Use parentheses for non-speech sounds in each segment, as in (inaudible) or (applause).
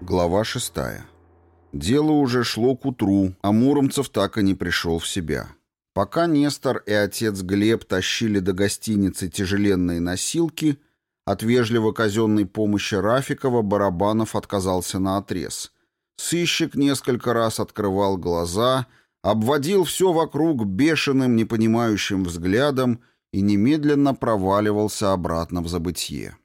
Глава 6. Дело уже шло к утру, а Муромцев так и не пришел в себя. Пока Нестор и отец Глеб тащили до гостиницы тяжеленные носилки, от вежливо казенной помощи Рафикова Барабанов отказался на отрез. Сыщик несколько раз открывал глаза, обводил все вокруг бешеным, непонимающим взглядом и немедленно проваливался обратно в забытье.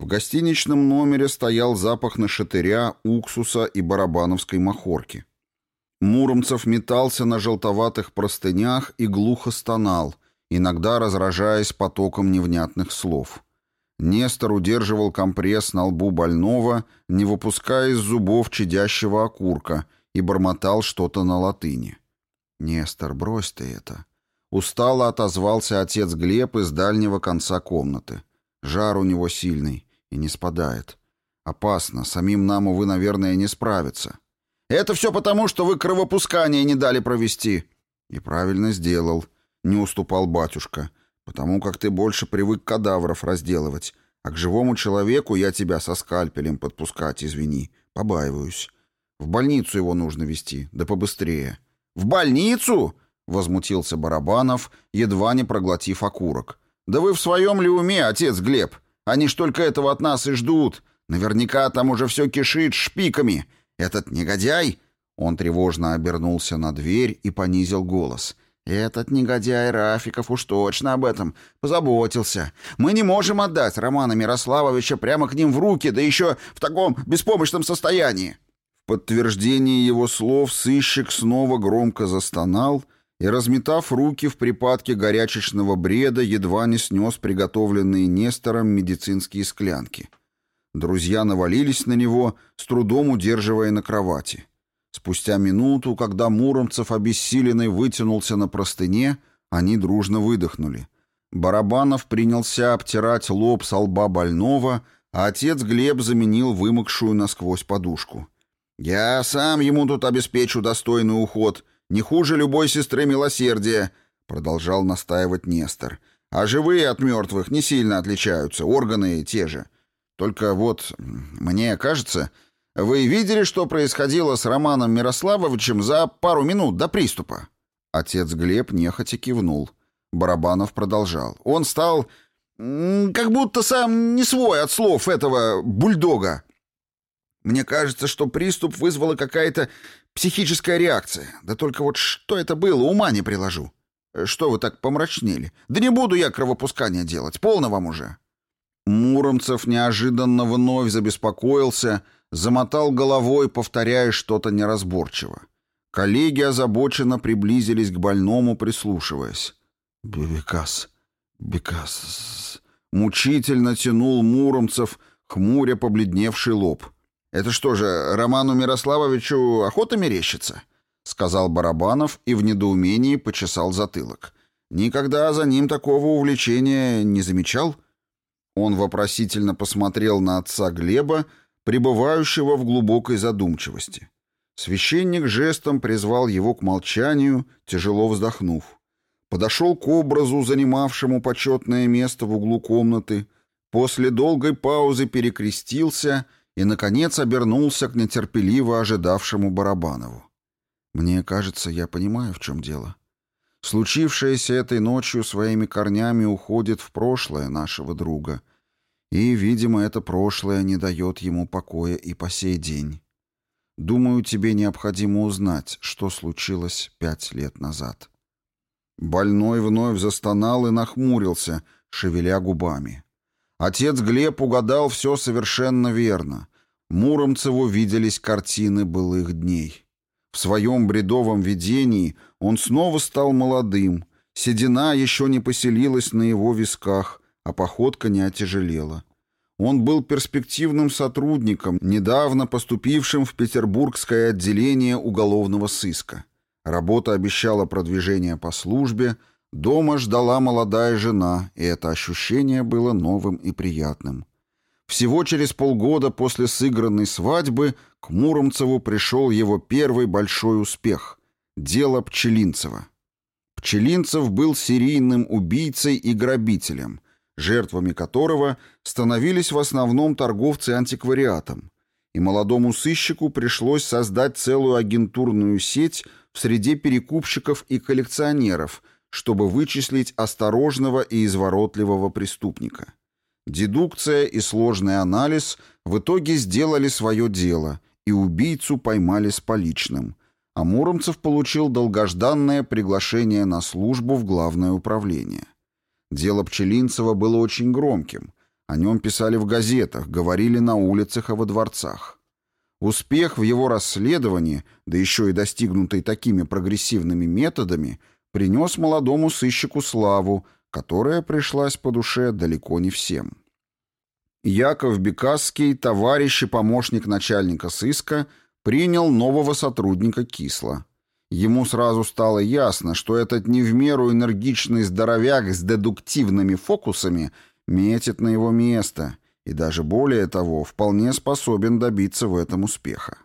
В гостиничном номере стоял запах нашатыря, уксуса и барабановской махорки. Муромцев метался на желтоватых простынях и глухо стонал, иногда разражаясь потоком невнятных слов. Нестор удерживал компресс на лбу больного, не выпуская из зубов чадящего окурка, и бормотал что-то на латыни. «Нестор, брось ты это!» Устало отозвался отец Глеб из дальнего конца комнаты. Жар у него сильный и не спадает. Опасно, самим нам, увы, наверное, не справиться. Это все потому, что вы кровопускание не дали провести. И правильно сделал. Не уступал батюшка. Потому как ты больше привык кадавров разделывать. А к живому человеку я тебя со скальпелем подпускать, извини. Побаиваюсь. В больницу его нужно вести, да побыстрее. В больницу? Возмутился Барабанов, едва не проглотив окурок. «Да вы в своем ли уме, отец Глеб? Они ж только этого от нас и ждут. Наверняка там уже все кишит шпиками. Этот негодяй...» Он тревожно обернулся на дверь и понизил голос. «Этот негодяй Рафиков уж точно об этом позаботился. Мы не можем отдать Романа Мирославовича прямо к ним в руки, да еще в таком беспомощном состоянии». В подтверждении его слов сыщик снова громко застонал — и, разметав руки в припадке горячечного бреда, едва не снес приготовленные Нестором медицинские склянки. Друзья навалились на него, с трудом удерживая на кровати. Спустя минуту, когда Муромцев обессиленный вытянулся на простыне, они дружно выдохнули. Барабанов принялся обтирать лоб со лба больного, а отец Глеб заменил вымокшую насквозь подушку. «Я сам ему тут обеспечу достойный уход», не хуже любой сестры милосердия», — продолжал настаивать Нестор. «А живые от мертвых не сильно отличаются, органы те же. Только вот, мне кажется, вы видели, что происходило с Романом Мирославовичем за пару минут до приступа?» Отец Глеб нехотя кивнул. Барабанов продолжал. «Он стал как будто сам не свой от слов этого бульдога». Мне кажется, что приступ вызвала какая-то психическая реакция. Да только вот что это было, ума не приложу. Э, что вы так помрачнели? Да не буду я кровопускания делать, полно вам уже. Муромцев неожиданно вновь забеспокоился, замотал головой, повторяя что-то неразборчиво. Коллеги озабоченно приблизились к больному, прислушиваясь. «Бекас, Бекас...» Мучительно тянул Муромцев, хмуря побледневший лоб. «Это что же, Роману Мирославовичу охота мерещится?» — сказал Барабанов и в недоумении почесал затылок. «Никогда за ним такого увлечения не замечал?» Он вопросительно посмотрел на отца Глеба, пребывающего в глубокой задумчивости. Священник жестом призвал его к молчанию, тяжело вздохнув. Подошел к образу, занимавшему почетное место в углу комнаты, после долгой паузы перекрестился — и, наконец, обернулся к нетерпеливо ожидавшему Барабанову. «Мне кажется, я понимаю, в чем дело. Случившееся этой ночью своими корнями уходит в прошлое нашего друга, и, видимо, это прошлое не дает ему покоя и по сей день. Думаю, тебе необходимо узнать, что случилось пять лет назад». Больной вновь застонал и нахмурился, шевеля губами. Отец Глеб угадал все совершенно верно. Муромцеву виделись картины былых дней. В своем бредовом видении он снова стал молодым, седина еще не поселилась на его висках, а походка не отяжелела. Он был перспективным сотрудником, недавно поступившим в петербургское отделение уголовного сыска. Работа обещала продвижение по службе, Дома ждала молодая жена, и это ощущение было новым и приятным. Всего через полгода после сыгранной свадьбы к Муромцеву пришел его первый большой успех – дело Пчелинцева. Пчелинцев был серийным убийцей и грабителем, жертвами которого становились в основном торговцы антиквариатом, и молодому сыщику пришлось создать целую агентурную сеть в среде перекупщиков и коллекционеров – чтобы вычислить осторожного и изворотливого преступника. Дедукция и сложный анализ в итоге сделали свое дело, и убийцу поймали с поличным. А Муромцев получил долгожданное приглашение на службу в Главное управление. Дело Пчелинцева было очень громким. О нем писали в газетах, говорили на улицах и во дворцах. Успех в его расследовании, да еще и достигнутый такими прогрессивными методами – принес молодому сыщику славу, которая пришлась по душе далеко не всем. Яков Бекасский, товарищ и помощник начальника сыска, принял нового сотрудника Кисла. Ему сразу стало ясно, что этот не в меру энергичный здоровяк с дедуктивными фокусами метит на его место и даже более того, вполне способен добиться в этом успеха.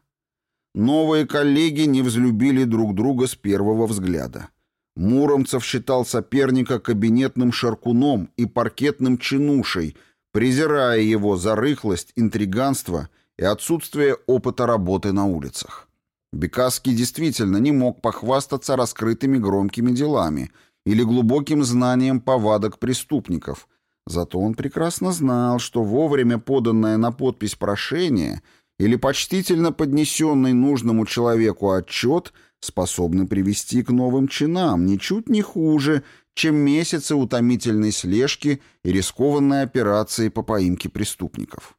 Новые коллеги не взлюбили друг друга с первого взгляда – Муромцев считал соперника кабинетным шаркуном и паркетным чинушей, презирая его за рыхлость, интриганство и отсутствие опыта работы на улицах. Бекасский действительно не мог похвастаться раскрытыми громкими делами или глубоким знанием повадок преступников. Зато он прекрасно знал, что вовремя поданное на подпись прошение или почтительно поднесенный нужному человеку отчет – способны привести к новым чинам, ничуть не хуже, чем месяцы утомительной слежки и рискованной операции по поимке преступников.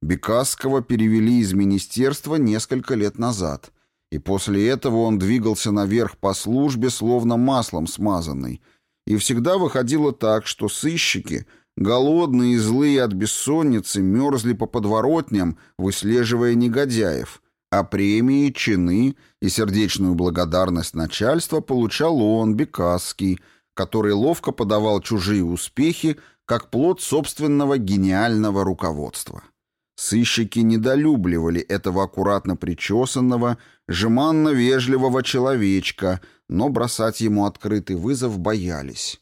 Бекасского перевели из министерства несколько лет назад, и после этого он двигался наверх по службе, словно маслом смазанный, и всегда выходило так, что сыщики, голодные и злые от бессонницы, мерзли по подворотням, выслеживая негодяев, а премии, чины и сердечную благодарность начальства получал он, Бекасский, который ловко подавал чужие успехи как плод собственного гениального руководства. Сыщики недолюбливали этого аккуратно причесанного, жеманно-вежливого человечка, но бросать ему открытый вызов боялись.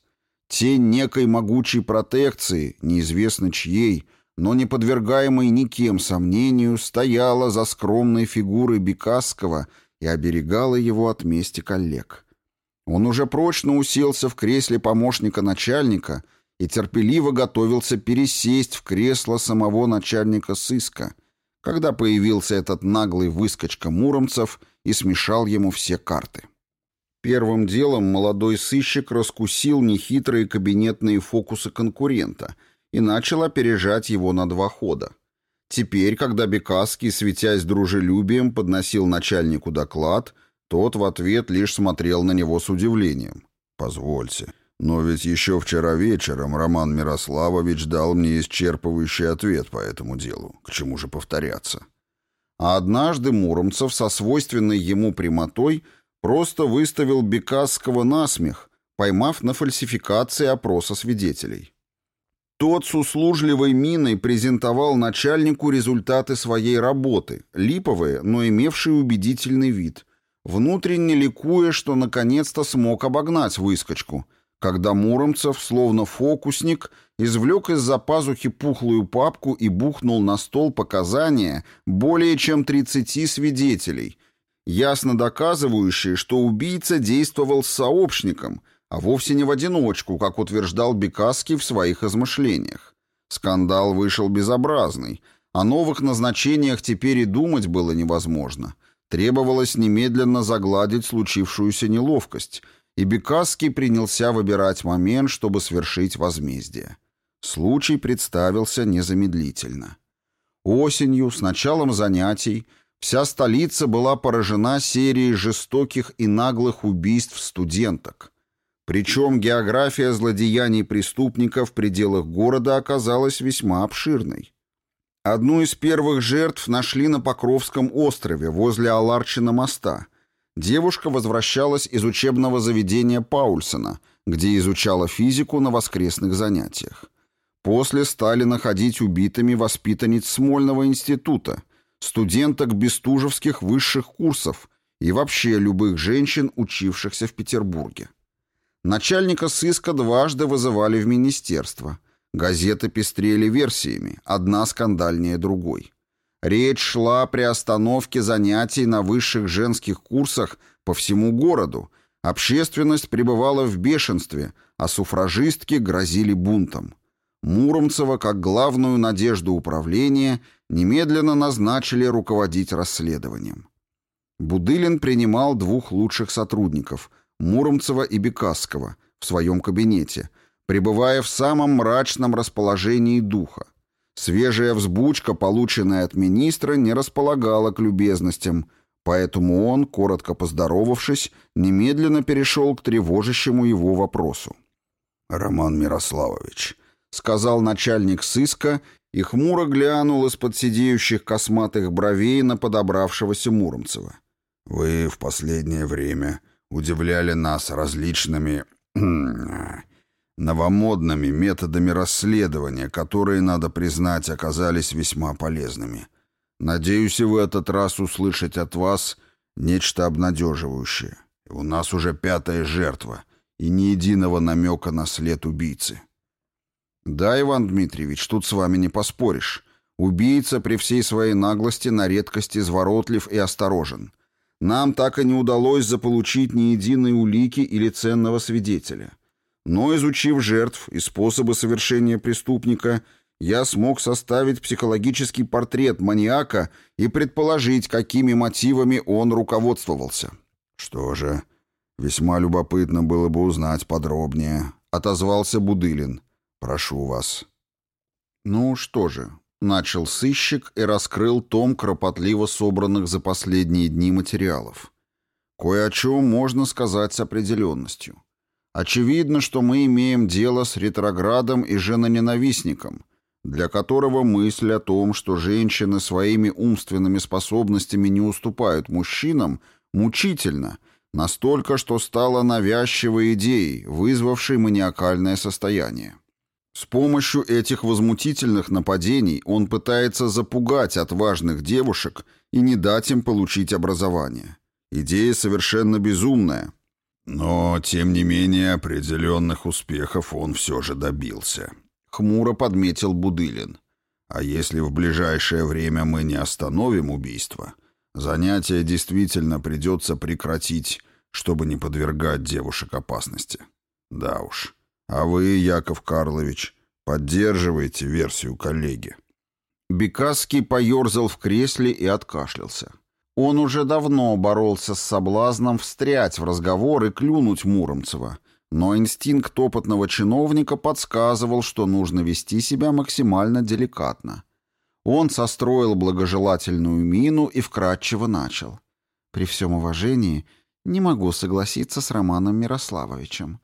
Тень некой могучей протекции, неизвестно чьей, — но не подвергаемой никем сомнению, стояла за скромной фигурой Бекасского и оберегала его от мести коллег. Он уже прочно уселся в кресле помощника начальника и терпеливо готовился пересесть в кресло самого начальника сыска, когда появился этот наглый выскочка Муромцев и смешал ему все карты. Первым делом молодой сыщик раскусил нехитрые кабинетные фокусы конкурента — и начал опережать его на два хода. Теперь, когда Бекасский, светясь дружелюбием, подносил начальнику доклад, тот в ответ лишь смотрел на него с удивлением. «Позвольте, но ведь еще вчера вечером Роман Мирославович дал мне исчерпывающий ответ по этому делу. К чему же повторяться?» А однажды Муромцев со свойственной ему прямотой просто выставил Бекасского на смех, поймав на фальсификации опроса свидетелей. Тот с услужливой миной презентовал начальнику результаты своей работы, липовые, но имевшие убедительный вид, внутренне ликуя, что наконец-то смог обогнать выскочку, когда Муромцев, словно фокусник, извлек из-за пазухи пухлую папку и бухнул на стол показания более чем 30 свидетелей, ясно доказывающие, что убийца действовал с сообщником – а вовсе не в одиночку, как утверждал Бекаский в своих измышлениях. Скандал вышел безобразный, о новых назначениях теперь и думать было невозможно. Требовалось немедленно загладить случившуюся неловкость, и Бекаский принялся выбирать момент, чтобы свершить возмездие. Случай представился незамедлительно. Осенью, с началом занятий, вся столица была поражена серией жестоких и наглых убийств студенток. Причем география злодеяний преступников в пределах города оказалась весьма обширной. Одну из первых жертв нашли на Покровском острове возле Аларчина моста. Девушка возвращалась из учебного заведения Паульсона, где изучала физику на воскресных занятиях. После стали находить убитыми воспитанниц Смольного института, студенток бестужевских высших курсов и вообще любых женщин, учившихся в Петербурге. Начальника сыска дважды вызывали в министерство. Газеты пестрели версиями, одна скандальнее другой. Речь шла при остановке занятий на высших женских курсах по всему городу. Общественность пребывала в бешенстве, а суфражистки грозили бунтом. Муромцева, как главную надежду управления, немедленно назначили руководить расследованием. Будылин принимал двух лучших сотрудников Муромцева и Бекасского в своем кабинете, пребывая в самом мрачном расположении духа. Свежая взбучка, полученная от министра, не располагала к любезностям, поэтому он, коротко поздоровавшись, немедленно перешел к тревожащему его вопросу. «Роман Мирославович», — сказал начальник сыска и хмуро глянул из-под сидеющих косматых бровей на подобравшегося Муромцева. «Вы в последнее время удивляли нас различными (clears throat) новомодными методами расследования, которые, надо признать, оказались весьма полезными. Надеюсь и в этот раз услышать от вас нечто обнадеживающее. У нас уже пятая жертва и ни единого намека на след убийцы. Да, Иван Дмитриевич, тут с вами не поспоришь. Убийца при всей своей наглости на редкость изворотлив и осторожен. Нам так и не удалось заполучить ни единой улики или ценного свидетеля. Но, изучив жертв и способы совершения преступника, я смог составить психологический портрет маниака и предположить, какими мотивами он руководствовался. Что же, весьма любопытно было бы узнать подробнее, отозвался Будылин. Прошу вас. Ну что же, Начал сыщик и раскрыл том кропотливо собранных за последние дни материалов. Кое о чем можно сказать с определенностью. Очевидно, что мы имеем дело с ретроградом и женоненавистником, для которого мысль о том, что женщины своими умственными способностями не уступают мужчинам, мучительно, настолько, что стала навязчивой идеей, вызвавшей маниакальное состояние. С помощью этих возмутительных нападений он пытается запугать отважных девушек и не дать им получить образование. Идея совершенно безумная. Но, тем не менее, определенных успехов он все же добился. Хмуро подметил Будылин. А если в ближайшее время мы не остановим убийство, занятия действительно придется прекратить, чтобы не подвергать девушек опасности. Да уж. А вы, Яков Карлович, поддерживаете версию коллеги. Бекасский поерзал в кресле и откашлялся. Он уже давно боролся с соблазном встрять в разговор и клюнуть Муромцева, но инстинкт опытного чиновника подсказывал, что нужно вести себя максимально деликатно. Он состроил благожелательную мину и вкратчиво начал. «При всем уважении не могу согласиться с Романом Мирославовичем.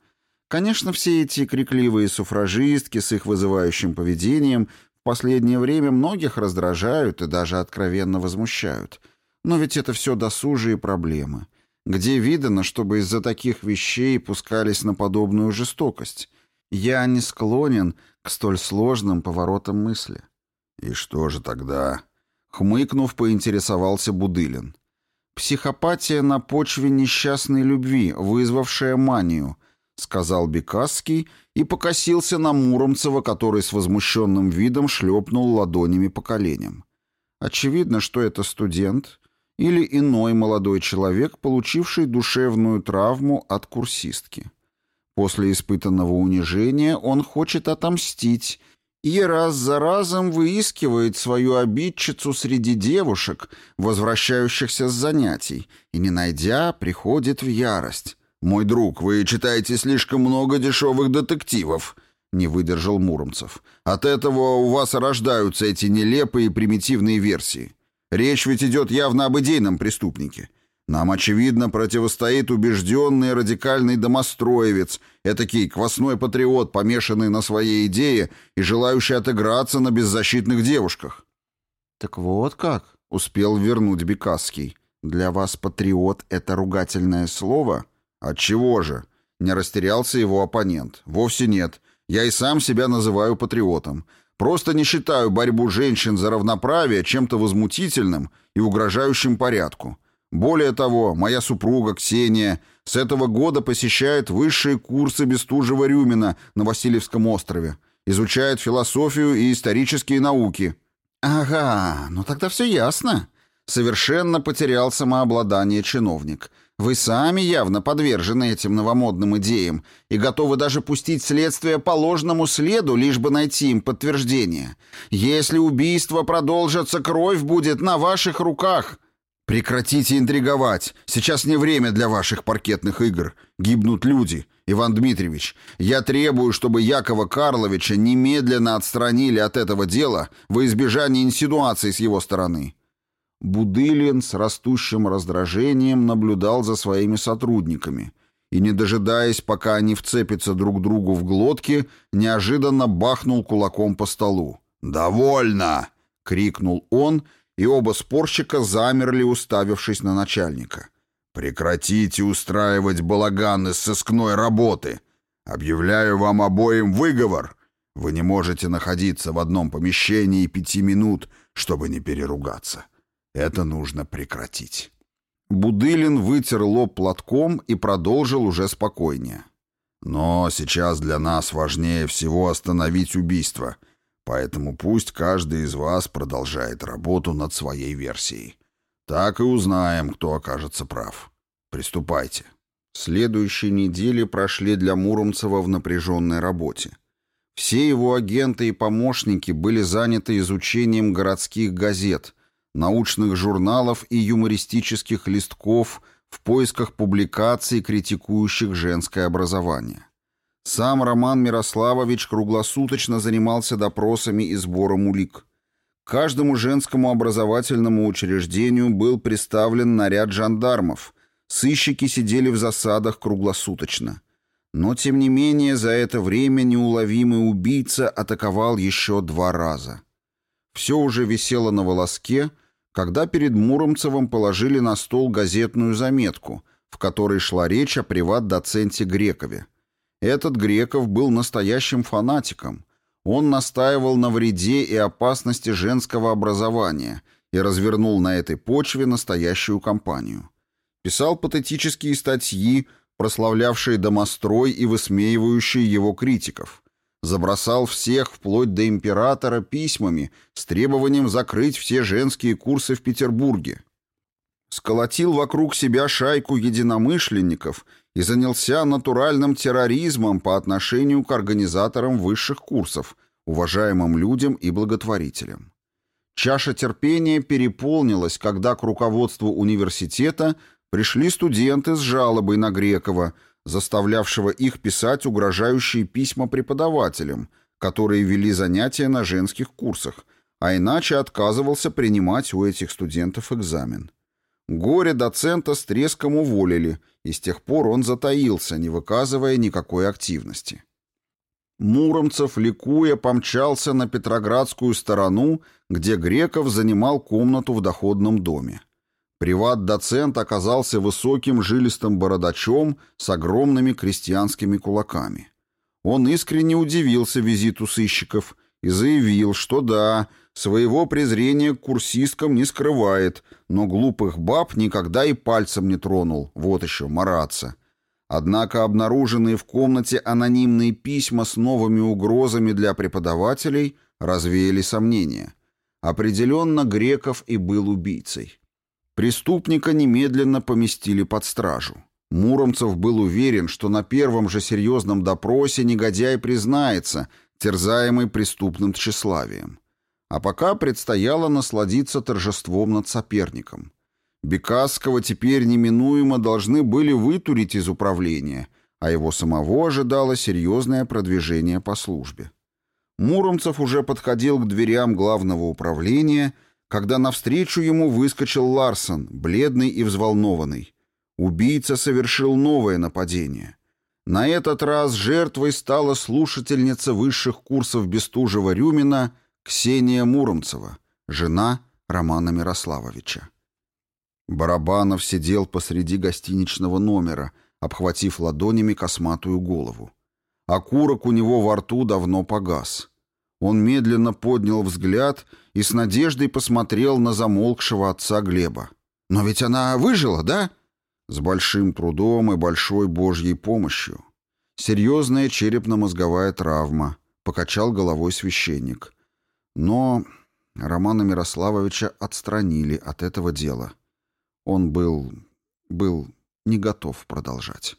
Конечно, все эти крикливые суфражистки с их вызывающим поведением в последнее время многих раздражают и даже откровенно возмущают. Но ведь это все досужие проблемы. Где видано, чтобы из-за таких вещей пускались на подобную жестокость? Я не склонен к столь сложным поворотам мысли. «И что же тогда?» — хмыкнув, поинтересовался Будылин. «Психопатия на почве несчастной любви, вызвавшая манию», — сказал Бекасский и покосился на Муромцева, который с возмущенным видом шлепнул ладонями по коленям. Очевидно, что это студент или иной молодой человек, получивший душевную травму от курсистки. После испытанного унижения он хочет отомстить и раз за разом выискивает свою обидчицу среди девушек, возвращающихся с занятий, и, не найдя, приходит в ярость. «Мой друг, вы читаете слишком много дешевых детективов», — не выдержал Муромцев. «От этого у вас рождаются эти нелепые примитивные версии. Речь ведь идет явно об идейном преступнике. Нам, очевидно, противостоит убежденный радикальный домостроевец, этакий квасной патриот, помешанный на своей идее и желающий отыграться на беззащитных девушках». «Так вот как», — успел вернуть Бекасский. «Для вас патриот — это ругательное слово?» «А Отчего же? Не растерялся его оппонент. Вовсе нет. Я и сам себя называю патриотом. Просто не считаю борьбу женщин за равноправие чем-то возмутительным и угрожающим порядку. Более того, моя супруга Ксения с этого года посещает высшие курсы Бестужева-Рюмина на Васильевском острове, изучает философию и исторические науки. Ага, ну тогда все ясно. Совершенно потерял самообладание чиновник – вы сами явно подвержены этим новомодным идеям и готовы даже пустить следствие по ложному следу, лишь бы найти им подтверждение. Если убийство продолжится, кровь будет на ваших руках. Прекратите интриговать. Сейчас не время для ваших паркетных игр. Гибнут люди. Иван Дмитриевич, я требую, чтобы Якова Карловича немедленно отстранили от этого дела во избежание инсинуаций с его стороны. Будылин с растущим раздражением наблюдал за своими сотрудниками и, не дожидаясь, пока они вцепятся друг другу в глотки, неожиданно бахнул кулаком по столу. «Довольно!» — крикнул он, и оба спорщика замерли, уставившись на начальника. «Прекратите устраивать балаганы из сыскной работы! Объявляю вам обоим выговор! Вы не можете находиться в одном помещении пяти минут, чтобы не переругаться!» Это нужно прекратить. Будылин вытер лоб платком и продолжил уже спокойнее. Но сейчас для нас важнее всего остановить убийство, поэтому пусть каждый из вас продолжает работу над своей версией. Так и узнаем, кто окажется прав. Приступайте. Следующие недели прошли для Муромцева в напряженной работе. Все его агенты и помощники были заняты изучением городских газет, научных журналов и юмористических листков в поисках публикаций, критикующих женское образование. Сам Роман Мирославович круглосуточно занимался допросами и сбором улик. Каждому женскому образовательному учреждению был представлен наряд жандармов. Сыщики сидели в засадах круглосуточно. Но, тем не менее, за это время неуловимый убийца атаковал еще два раза. Все уже висело на волоске — когда перед Муромцевым положили на стол газетную заметку, в которой шла речь о приват-доценте Грекове. Этот Греков был настоящим фанатиком. Он настаивал на вреде и опасности женского образования и развернул на этой почве настоящую кампанию. Писал патетические статьи, прославлявшие домострой и высмеивающие его критиков – забросал всех, вплоть до императора, письмами с требованием закрыть все женские курсы в Петербурге. Сколотил вокруг себя шайку единомышленников и занялся натуральным терроризмом по отношению к организаторам высших курсов, уважаемым людям и благотворителям. Чаша терпения переполнилась, когда к руководству университета пришли студенты с жалобой на Грекова, заставлявшего их писать угрожающие письма преподавателям, которые вели занятия на женских курсах, а иначе отказывался принимать у этих студентов экзамен. Горе-доцента с треском уволили, и с тех пор он затаился, не выказывая никакой активности. Муромцев, ликуя, помчался на Петроградскую сторону, где Греков занимал комнату в доходном доме. Приват-доцент оказался высоким жилистым бородачом с огромными крестьянскими кулаками. Он искренне удивился визиту сыщиков и заявил, что да, своего презрения к курсисткам не скрывает, но глупых баб никогда и пальцем не тронул, вот еще, мараться. Однако обнаруженные в комнате анонимные письма с новыми угрозами для преподавателей развеяли сомнения. Определенно Греков и был убийцей. Преступника немедленно поместили под стражу. Муромцев был уверен, что на первом же серьезном допросе негодяй признается, терзаемый преступным тщеславием. А пока предстояло насладиться торжеством над соперником. Бекасского теперь неминуемо должны были вытурить из управления, а его самого ожидало серьезное продвижение по службе. Муромцев уже подходил к дверям главного управления – когда навстречу ему выскочил Ларсон, бледный и взволнованный. Убийца совершил новое нападение. На этот раз жертвой стала слушательница высших курсов Бестужева-Рюмина Ксения Муромцева, жена Романа Мирославовича. Барабанов сидел посреди гостиничного номера, обхватив ладонями косматую голову. Окурок у него во рту давно погас. Он медленно поднял взгляд и с надеждой посмотрел на замолкшего отца Глеба. «Но ведь она выжила, да?» «С большим трудом и большой божьей помощью. Серьезная черепно-мозговая травма», — покачал головой священник. «Но Романа Мирославовича отстранили от этого дела. Он был... был не готов продолжать».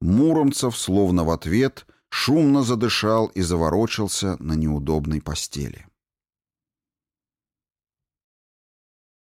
Муромцев, словно в ответ, — шумно задышал и заворочился на неудобной постели.